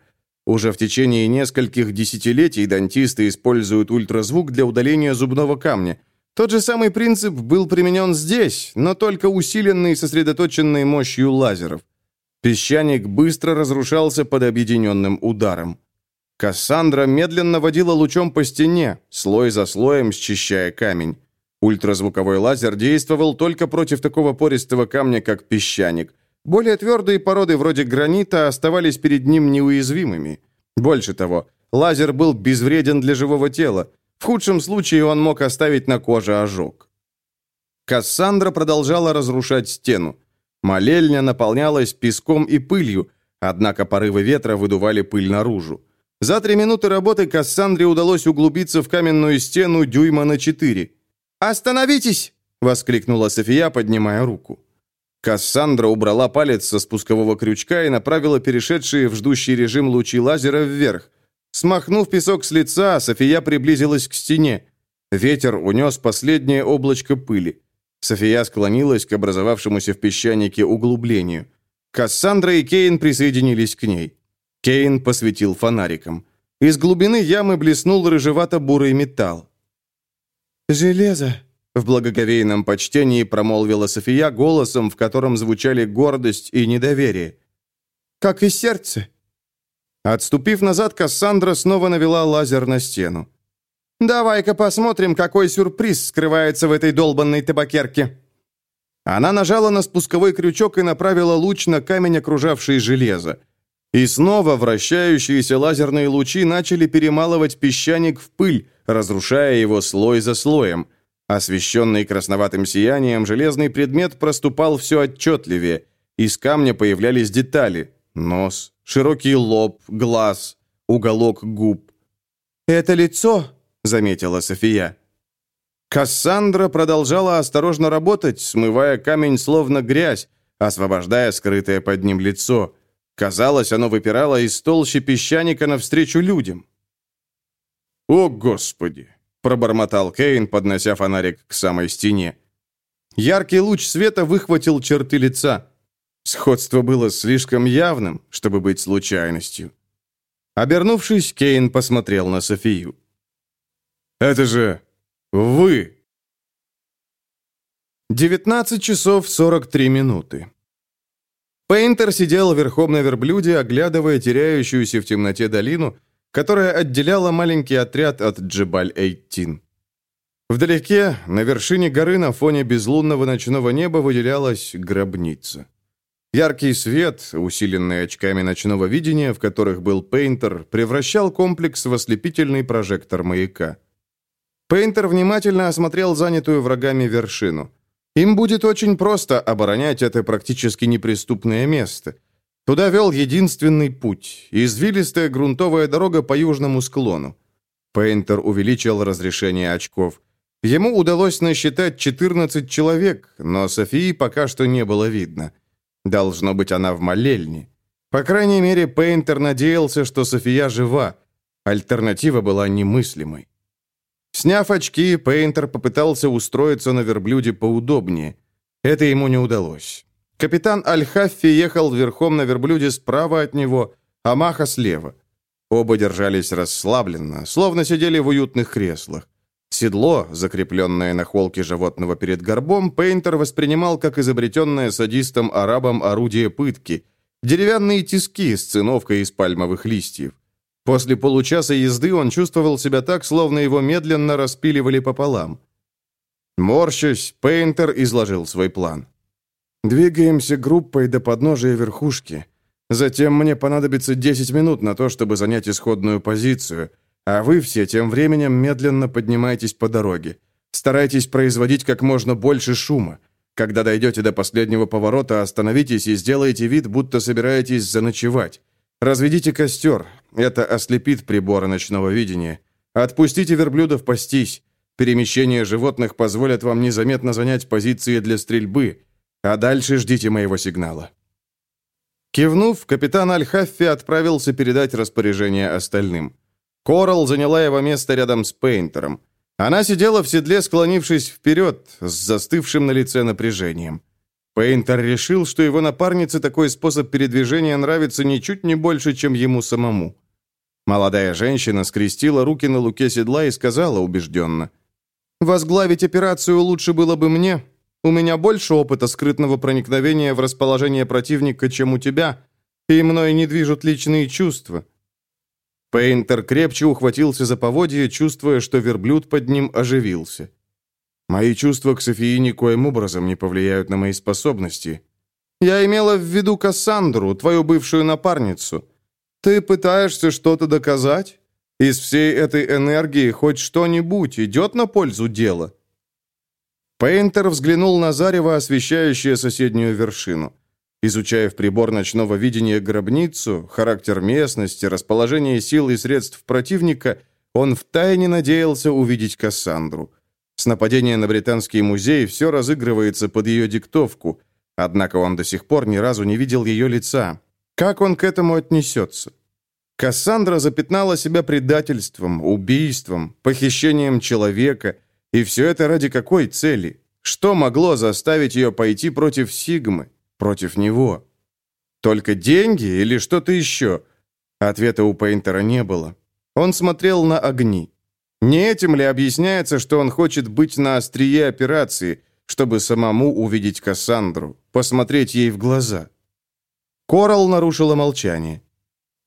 Уже в течение нескольких десятилетий дантисты используют ультразвук для удаления зубного камня. Тот же самый принцип был применен здесь, но только усиленный сосредоточенной мощью лазеров. Песчаник быстро разрушался под объединенным ударом. Кассандра медленно водила лучом по стене, слой за слоем счищая камень. Ультразвуковой лазер действовал только против такого пористого камня, как песчаник. Более твердые породы вроде гранита оставались перед ним неуязвимыми. Больше того, лазер был безвреден для живого тела. В худшем случае он мог оставить на коже ожог. Кассандра продолжала разрушать стену. Молельня наполнялась песком и пылью, однако порывы ветра выдували пыль наружу. За три минуты работы Кассандре удалось углубиться в каменную стену дюйма на четыре. «Остановитесь!» — воскликнула София, поднимая руку. Кассандра убрала палец со спускового крючка и направила перешедшие в ждущий режим лучи лазера вверх. Смахнув песок с лица, София приблизилась к стене. Ветер унес последнее облачко пыли. София склонилась к образовавшемуся в песчанике углублению. Кассандра и Кейн присоединились к ней. Кейн посветил фонариком. Из глубины ямы блеснул рыжевато-бурый металл. «Железо», — в благоговейном почтении промолвила София голосом, в котором звучали гордость и недоверие. «Как и сердце». Отступив назад, Кассандра снова навела лазер на стену. «Давай-ка посмотрим, какой сюрприз скрывается в этой долбанной табакерке». Она нажала на спусковой крючок и направила луч на камень, окружавший железо. И снова вращающиеся лазерные лучи начали перемалывать песчаник в пыль, разрушая его слой за слоем. Освещенный красноватым сиянием, железный предмет проступал все отчетливее. Из камня появлялись детали. Нос, широкий лоб, глаз, уголок губ. «Это лицо», — заметила София. Кассандра продолжала осторожно работать, смывая камень словно грязь, освобождая скрытое под ним лицо. Казалось, оно выпирало из толщи песчаника навстречу людям. «О, Господи!» — пробормотал Кейн, поднося фонарик к самой стене. Яркий луч света выхватил черты лица. Сходство было слишком явным, чтобы быть случайностью. Обернувшись, Кейн посмотрел на Софию. «Это же вы!» 19 часов 43 минуты. Пейнтер сидел верхом на верблюде, оглядывая теряющуюся в темноте долину, которая отделяла маленький отряд от Джебаль-Эйтин. Вдалеке, на вершине горы, на фоне безлунного ночного неба выделялась гробница. Яркий свет, усиленный очками ночного видения, в которых был Пейнтер, превращал комплекс в ослепительный прожектор маяка. Пейнтер внимательно осмотрел занятую врагами вершину. Им будет очень просто оборонять это практически неприступное место. Туда вел единственный путь – извилистая грунтовая дорога по южному склону. Пейнтер увеличил разрешение очков. Ему удалось насчитать 14 человек, но Софии пока что не было видно. Должно быть, она в молельне. По крайней мере, Пейнтер надеялся, что София жива. Альтернатива была немыслимой. Сняв очки, Пейнтер попытался устроиться на верблюде поудобнее. Это ему не удалось. Капитан Аль-Хаффи ехал верхом на верблюде справа от него, а Маха слева. Оба держались расслабленно, словно сидели в уютных креслах. Седло, закрепленное на холке животного перед горбом, Пейнтер воспринимал как изобретенное садистом-арабом орудие пытки, деревянные тиски с циновкой из пальмовых листьев. После получаса езды он чувствовал себя так, словно его медленно распиливали пополам. Морщась, Пейнтер изложил свой план. «Двигаемся группой до подножия верхушки. Затем мне понадобится 10 минут на то, чтобы занять исходную позицию, а вы все тем временем медленно поднимайтесь по дороге. Старайтесь производить как можно больше шума. Когда дойдете до последнего поворота, остановитесь и сделайте вид, будто собираетесь заночевать. Разведите костер. Это ослепит приборы ночного видения. Отпустите верблюдов пастись. Перемещение животных позволят вам незаметно занять позиции для стрельбы. А дальше ждите моего сигнала». Кивнув, капитан Аль-Хаффи отправился передать распоряжение остальным. Корал заняла его место рядом с Пейнтером. Она сидела в седле, склонившись вперед, с застывшим на лице напряжением. Пейнтер решил, что его напарнице такой способ передвижения нравится ничуть не больше, чем ему самому. Молодая женщина скрестила руки на луке седла и сказала убежденно. «Возглавить операцию лучше было бы мне. У меня больше опыта скрытного проникновения в расположение противника, чем у тебя, и мной не движут личные чувства». Пейнтер крепче ухватился за поводье, чувствуя, что верблюд под ним оживился. Мои чувства к Софии никоим образом не повлияют на мои способности. Я имела в виду Кассандру, твою бывшую напарницу. Ты пытаешься что-то доказать? Из всей этой энергии хоть что-нибудь идет на пользу дела?» Пейнтер взглянул на зарево, освещающее соседнюю вершину. Изучая в прибор ночного видения гробницу, характер местности, расположение сил и средств противника, он втайне надеялся увидеть Кассандру. С нападения на Британский музей все разыгрывается под ее диктовку, однако он до сих пор ни разу не видел ее лица. Как он к этому отнесется? Кассандра запятнала себя предательством, убийством, похищением человека, и все это ради какой цели? Что могло заставить ее пойти против Сигмы? Против него. Только деньги или что-то еще? Ответа у Пейнтера не было. Он смотрел на огни. Не этим ли объясняется, что он хочет быть на острие операции, чтобы самому увидеть Кассандру, посмотреть ей в глаза? Корал нарушила молчание.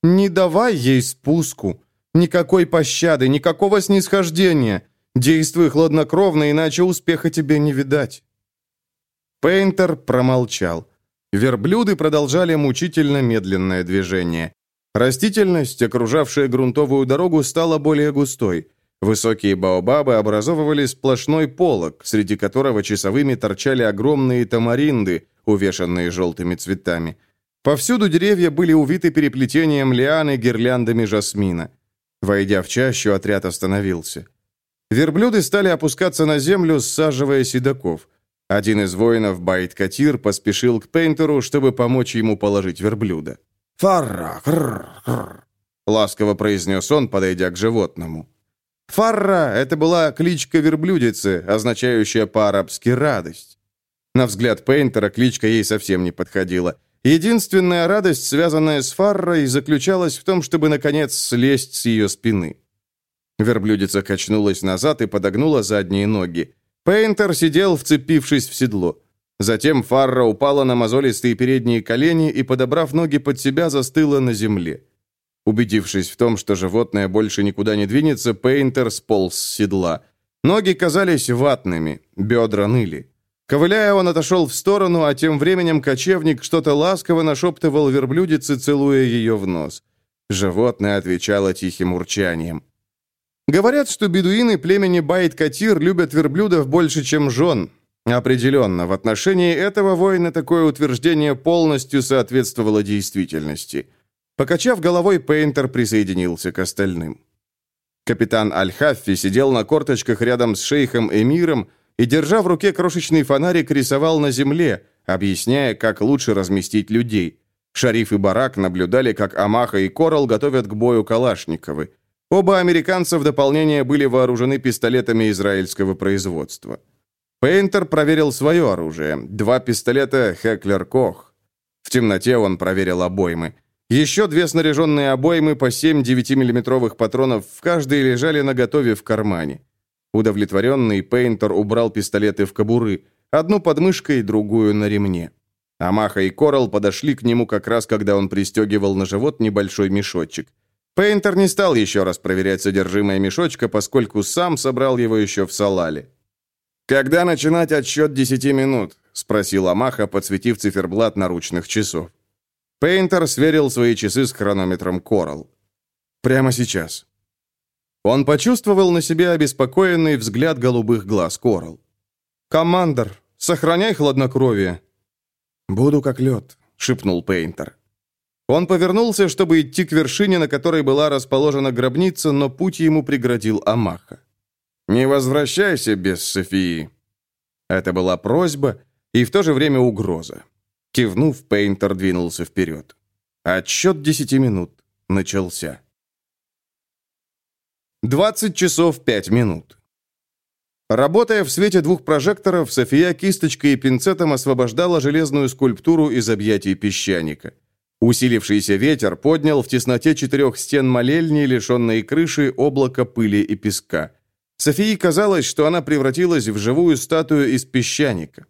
«Не давай ей спуску. Никакой пощады, никакого снисхождения. Действуй хладнокровно, иначе успеха тебе не видать». Пейнтер промолчал. Верблюды продолжали мучительно медленное движение. Растительность, окружавшая грунтовую дорогу, стала более густой. Высокие баобабы образовывали сплошной полог, среди которого часовыми торчали огромные тамаринды, увешанные желтыми цветами. Повсюду деревья были увиты переплетением лиан и гирляндами жасмина. Войдя в чащу, отряд остановился. Верблюды стали опускаться на землю, саживая седаков. Один из воинов, Байт-Катир, поспешил к Пейнтеру, чтобы помочь ему положить верблюда. «Фарра! Хрррр!» — ласково произнес он, подойдя к животному. «Фарра» — это была кличка верблюдицы, означающая по-арабски «радость». На взгляд Пейнтера кличка ей совсем не подходила. Единственная радость, связанная с Фаррой, заключалась в том, чтобы, наконец, слезть с ее спины. Верблюдица качнулась назад и подогнула задние ноги. Пейнтер сидел, вцепившись в седло. Затем Фарра упала на мозолистые передние колени и, подобрав ноги под себя, застыла на земле. Убедившись в том, что животное больше никуда не двинется, Пейнтер сполз с седла. Ноги казались ватными, бедра ныли. Ковыляя, он отошел в сторону, а тем временем кочевник что-то ласково нашептывал верблюдице, целуя ее в нос. Животное отвечало тихим урчанием. Говорят, что бедуины племени Байт-Катир любят верблюдов больше, чем жен. Определенно, в отношении этого воина такое утверждение полностью соответствовало действительности. Покачав головой, Пейнтер присоединился к остальным. Капитан Аль-Хаффи сидел на корточках рядом с шейхом Эмиром и, держа в руке крошечный фонарик, рисовал на земле, объясняя, как лучше разместить людей. Шариф и Барак наблюдали, как Амаха и Корал готовят к бою Калашниковы. Оба американца в дополнение были вооружены пистолетами израильского производства. Пейнтер проверил свое оружие. Два пистолета «Хеклер Кох». В темноте он проверил обоймы. Еще две снаряженные обоймы по 7 9-миллиметровых патронов в каждой лежали наготове в кармане. Удовлетворенный, Пейнтер убрал пистолеты в кобуры, одну под мышкой, другую на ремне. Амаха и Корал подошли к нему как раз, когда он пристегивал на живот небольшой мешочек. Пейнтер не стал еще раз проверять содержимое мешочка, поскольку сам собрал его еще в салале. «Когда начинать отсчет десяти минут?» — спросил Амаха, подсветив циферблат наручных часов. Пейнтер сверил свои часы с хронометром Корал. «Прямо сейчас». Он почувствовал на себе обеспокоенный взгляд голубых глаз Корал. «Командор, сохраняй хладнокровие». «Буду как лед», — шепнул Пейнтер. Он повернулся, чтобы идти к вершине, на которой была расположена гробница, но путь ему преградил Амаха. «Не возвращайся без Софии». Это была просьба и в то же время угроза. Кивнув, Пейнтер двинулся вперед. Отсчет десяти минут начался. 20 часов 5 минут. Работая в свете двух прожекторов, София кисточкой и пинцетом освобождала железную скульптуру из объятий песчаника. Усилившийся ветер поднял в тесноте четырех стен молельни, лишенной крыши, облако пыли и песка. Софии казалось, что она превратилась в живую статую из песчаника.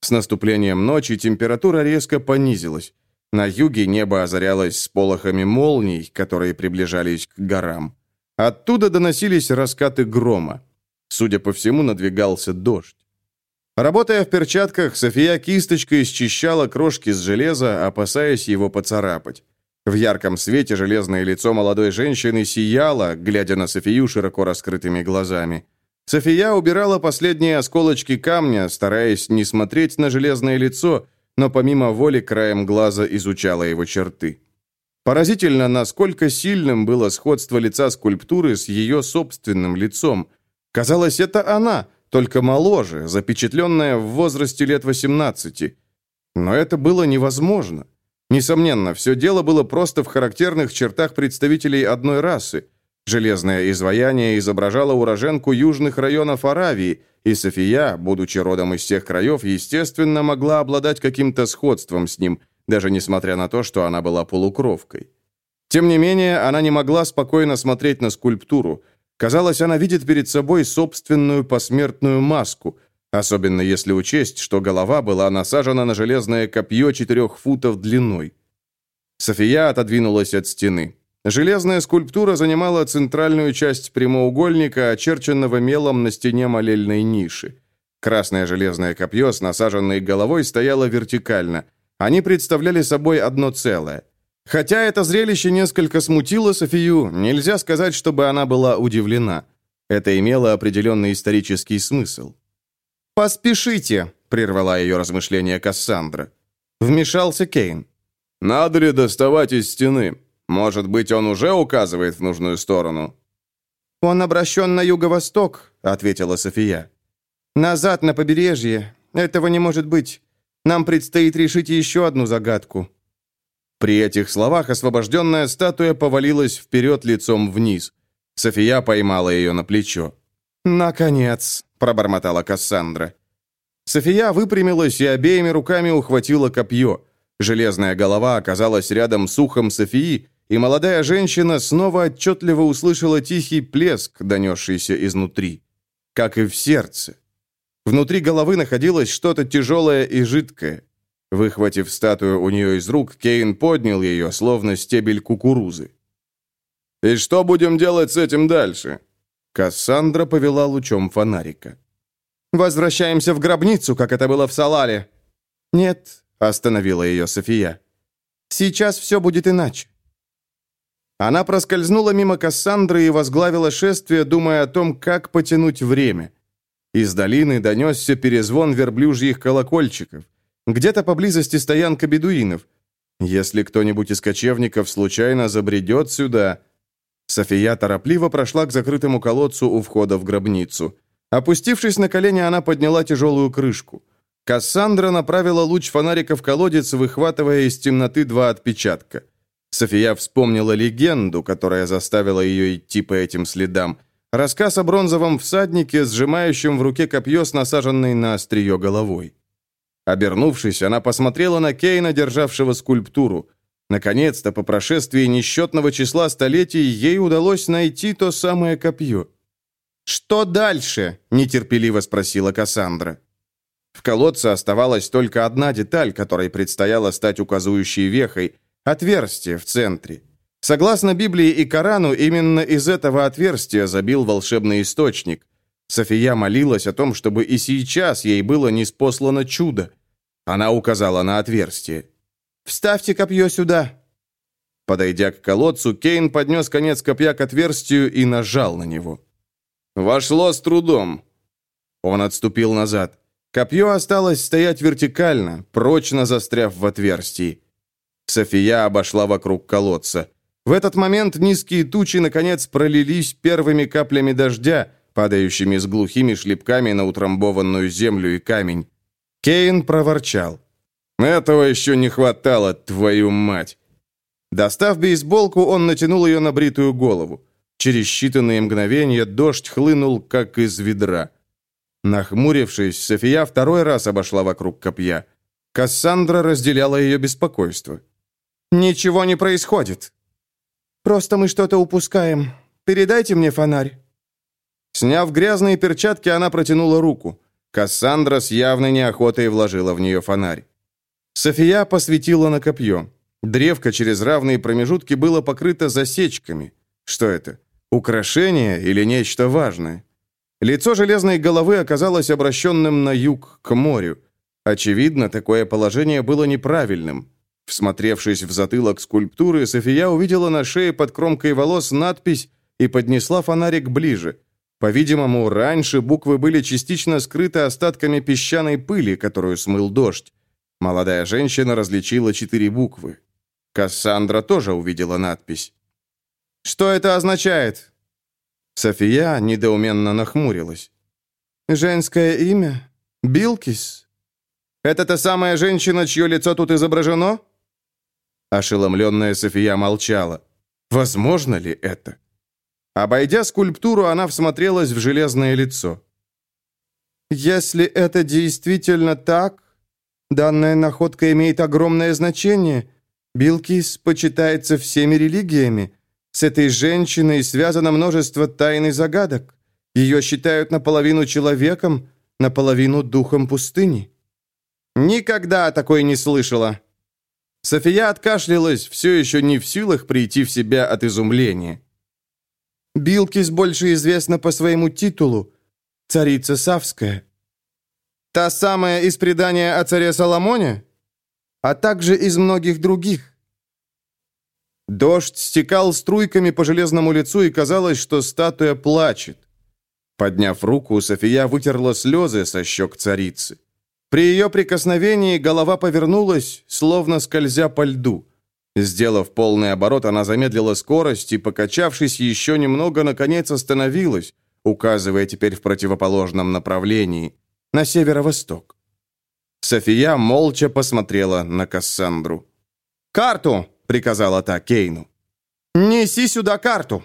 С наступлением ночи температура резко понизилась. На юге небо озарялось сполохами молний, которые приближались к горам. Оттуда доносились раскаты грома. Судя по всему, надвигался дождь. Работая в перчатках, София кисточкой счищала крошки с железа, опасаясь его поцарапать. В ярком свете железное лицо молодой женщины сияло, глядя на Софию широко раскрытыми глазами. София убирала последние осколочки камня, стараясь не смотреть на железное лицо, но помимо воли краем глаза изучала его черты. Поразительно, насколько сильным было сходство лица скульптуры с ее собственным лицом. Казалось, это она, только моложе, запечатленная в возрасте лет 18. Но это было невозможно. Несомненно, все дело было просто в характерных чертах представителей одной расы. Железное изваяние изображало уроженку южных районов Аравии, и София, будучи родом из тех краев, естественно, могла обладать каким-то сходством с ним, даже несмотря на то, что она была полукровкой. Тем не менее, она не могла спокойно смотреть на скульптуру. Казалось, она видит перед собой собственную посмертную маску – Особенно если учесть, что голова была насажена на железное копье четырех футов длиной. София отодвинулась от стены. Железная скульптура занимала центральную часть прямоугольника, очерченного мелом на стене молельной ниши. Красное железное копье с насаженной головой стояло вертикально. Они представляли собой одно целое. Хотя это зрелище несколько смутило Софию, нельзя сказать, чтобы она была удивлена. Это имело определенный исторический смысл. «Поспешите!» — прервала ее размышления Кассандра. Вмешался Кейн. «Надо ли доставать из стены? Может быть, он уже указывает в нужную сторону?» «Он обращен на юго-восток», — ответила София. «Назад, на побережье. Этого не может быть. Нам предстоит решить еще одну загадку». При этих словах освобожденная статуя повалилась вперед лицом вниз. София поймала ее на плечо. «Наконец!» пробормотала Кассандра. София выпрямилась и обеими руками ухватила копье. Железная голова оказалась рядом с ухом Софии, и молодая женщина снова отчетливо услышала тихий плеск, донесшийся изнутри. Как и в сердце. Внутри головы находилось что-то тяжелое и жидкое. Выхватив статую у нее из рук, Кейн поднял ее, словно стебель кукурузы. «И что будем делать с этим дальше?» Кассандра повела лучом фонарика. «Возвращаемся в гробницу, как это было в Салале». «Нет», — остановила ее София. «Сейчас все будет иначе». Она проскользнула мимо Кассандры и возглавила шествие, думая о том, как потянуть время. Из долины донесся перезвон верблюжьих колокольчиков. Где-то поблизости стоянка бедуинов. Если кто-нибудь из кочевников случайно забредет сюда, София торопливо прошла к закрытому колодцу у входа в гробницу. Опустившись на колени, она подняла тяжелую крышку. Кассандра направила луч фонарика в колодец, выхватывая из темноты два отпечатка. София вспомнила легенду, которая заставила ее идти по этим следам. Рассказ о бронзовом всаднике, сжимающем в руке копье с насаженной на острие головой. Обернувшись, она посмотрела на Кейна, державшего скульптуру. Наконец-то, по прошествии несчетного числа столетий, ей удалось найти то самое копье. «Что дальше?» – нетерпеливо спросила Кассандра. В колодце оставалась только одна деталь, которой предстояло стать указующей вехой – отверстие в центре. Согласно Библии и Корану, именно из этого отверстия забил волшебный источник. София молилась о том, чтобы и сейчас ей было неспослано чудо. Она указала на отверстие. «Вставьте копье сюда!» Подойдя к колодцу, Кейн поднес конец копья к отверстию и нажал на него. «Вошло с трудом!» Он отступил назад. Копье осталось стоять вертикально, прочно застряв в отверстии. София обошла вокруг колодца. В этот момент низкие тучи, наконец, пролились первыми каплями дождя, падающими с глухими шлепками на утрамбованную землю и камень. Кейн проворчал. Этого еще не хватало, твою мать. Достав бейсболку, он натянул ее на бритую голову. Через считанные мгновения дождь хлынул, как из ведра. Нахмурившись, София второй раз обошла вокруг копья. Кассандра разделяла ее беспокойство. «Ничего не происходит. Просто мы что-то упускаем. Передайте мне фонарь». Сняв грязные перчатки, она протянула руку. Кассандра с явной неохотой вложила в нее фонарь. София посветила на копье. Древко через равные промежутки было покрыто засечками. Что это? Украшение или нечто важное? Лицо железной головы оказалось обращенным на юг, к морю. Очевидно, такое положение было неправильным. Всмотревшись в затылок скульптуры, София увидела на шее под кромкой волос надпись и поднесла фонарик ближе. По-видимому, раньше буквы были частично скрыты остатками песчаной пыли, которую смыл дождь. Молодая женщина различила четыре буквы. Кассандра тоже увидела надпись. «Что это означает?» София недоуменно нахмурилась. «Женское имя? Билкис? Это та самая женщина, чье лицо тут изображено?» Ошеломленная София молчала. «Возможно ли это?» Обойдя скульптуру, она всмотрелась в железное лицо. «Если это действительно так, данная находка имеет огромное значение. Билкис почитается всеми религиями. С этой женщиной связано множество тайн и загадок. Ее считают наполовину человеком, наполовину духом пустыни». «Никогда такой не слышала». София откашлялась, все еще не в силах прийти в себя от изумления. Билкис больше известна по своему титулу – царица Савская. Та самая из предания о царе Соломоне? А также из многих других. Дождь стекал струйками по железному лицу, и казалось, что статуя плачет. Подняв руку, София вытерла слезы со щек царицы. При ее прикосновении голова повернулась, словно скользя по льду. Сделав полный оборот, она замедлила скорость и, покачавшись еще немного, наконец остановилась, указывая теперь в противоположном направлении, на северо-восток. София молча посмотрела на Кассандру. «Карту!» — приказала та Кейну. «Неси сюда карту!»